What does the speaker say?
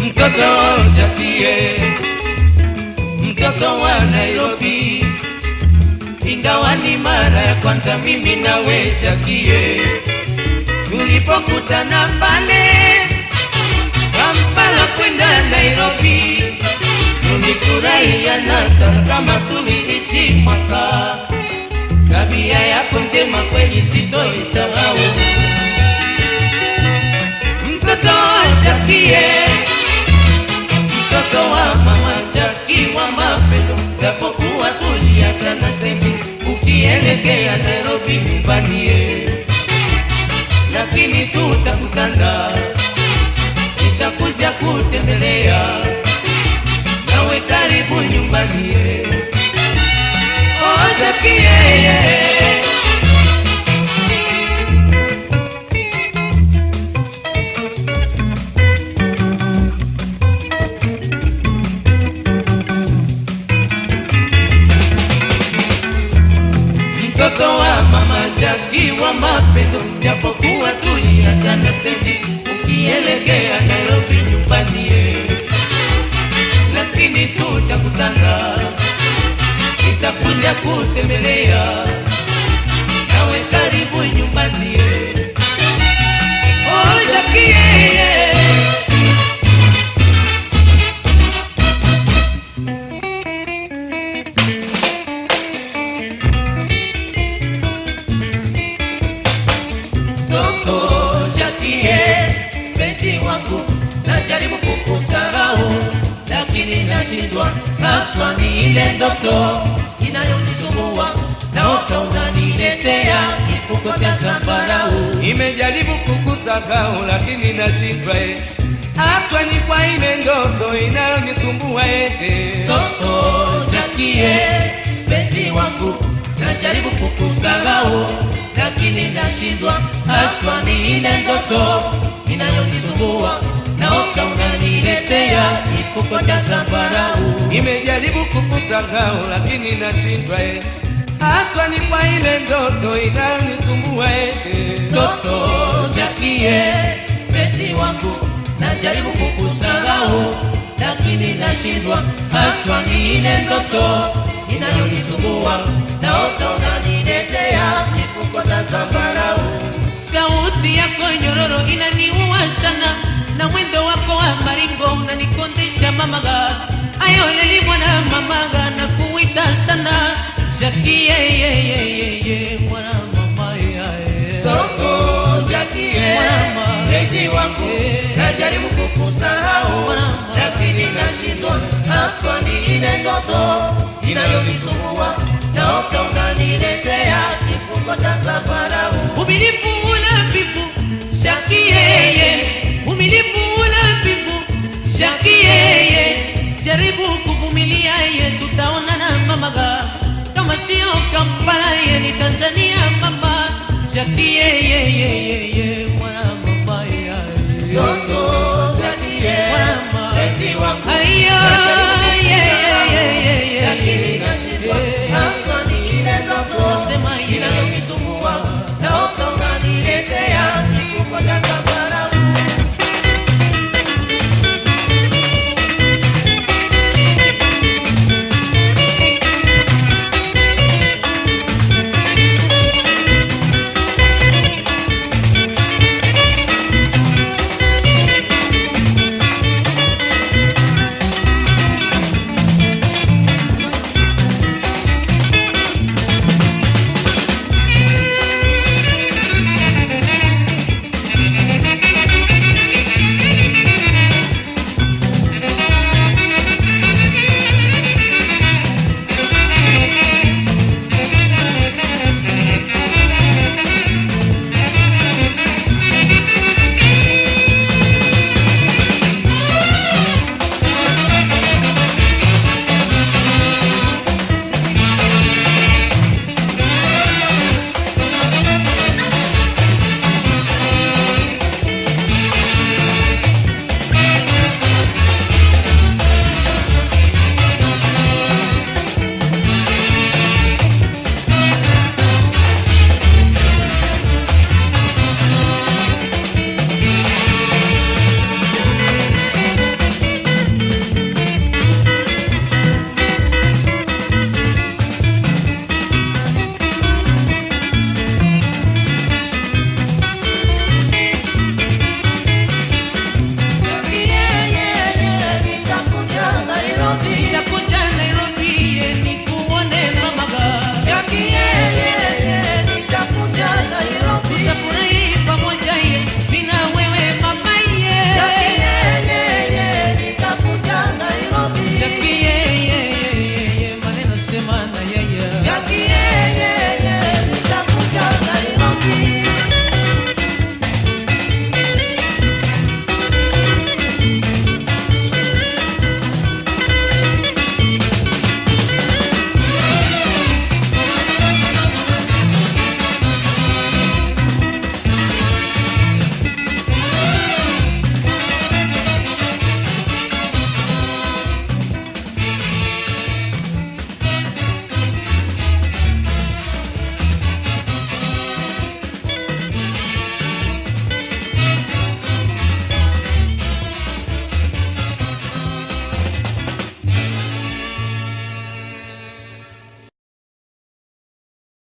mtoto Jakie, mtoto wa Nairobi, ingawa ni mara ya kwanza mimi nawe Jakie, tulipokutana pale Kampala kwenda Nairobi, tulifurahia nasa kama tuliishi mwaka. Tabia yako njema kweli sitoisahau, Jakie mtoto wa mama Jaki wa mapendo, japokuwa tuliachana semi ukielekea Nairobi nyumbani ye, lakini tutakutana, nitakuja kutembelea nawe karibu nyumbani ye. Oh, mtoto wa mama Jaki wa mapendo, japokuwa tuliachana steji ukielekea Nairobi nyumbani lakini tutakutana, nitakuja kutembelea nawe karibu nyumbani. Oh, Jaki ye. Najaribu kukusahau, lakini nashindwa, haswa ni ile ndoto inayonisumbua, naota unaniletea kifuko cha zambarau. Nimejaribu kukusahau lakini nashindwa eh. Haswa ni kwa ile ndoto inayonisumbua eh. Toto Jakie, mpenzi wangu, najaribu kukusahau, lakini nashindwa, haswa ni ile ndoto inayonisumbua, naota unaniletea kifuko cha zambarau. Nimejaribu kukusahau lakini nashindwa eh. haswa ni kwa ile ndoto inayonisumbua eh. Toto Jakie, peti wangu, najaribu kukusahau, lakini nashindwa, haswa ni ile ndoto inayonisumbua, naota unaniletea kifuko cha zambarau. Sauti yako nyororo inaniua sana, na mwendo wako wa maringo unanikondesha mamaga, ayoleli mwana mamaga na kuita sana Jaki ye, ye, ye, ye, mwana mama ya, ye. Jaki ye wangu, najaribu kukusahau Mama. lakini nashindwa, haswa ni ile ndoto inayonisumbua, naota unaniletea kifungo cha zambarau. Umilifu kama sio Kampala ye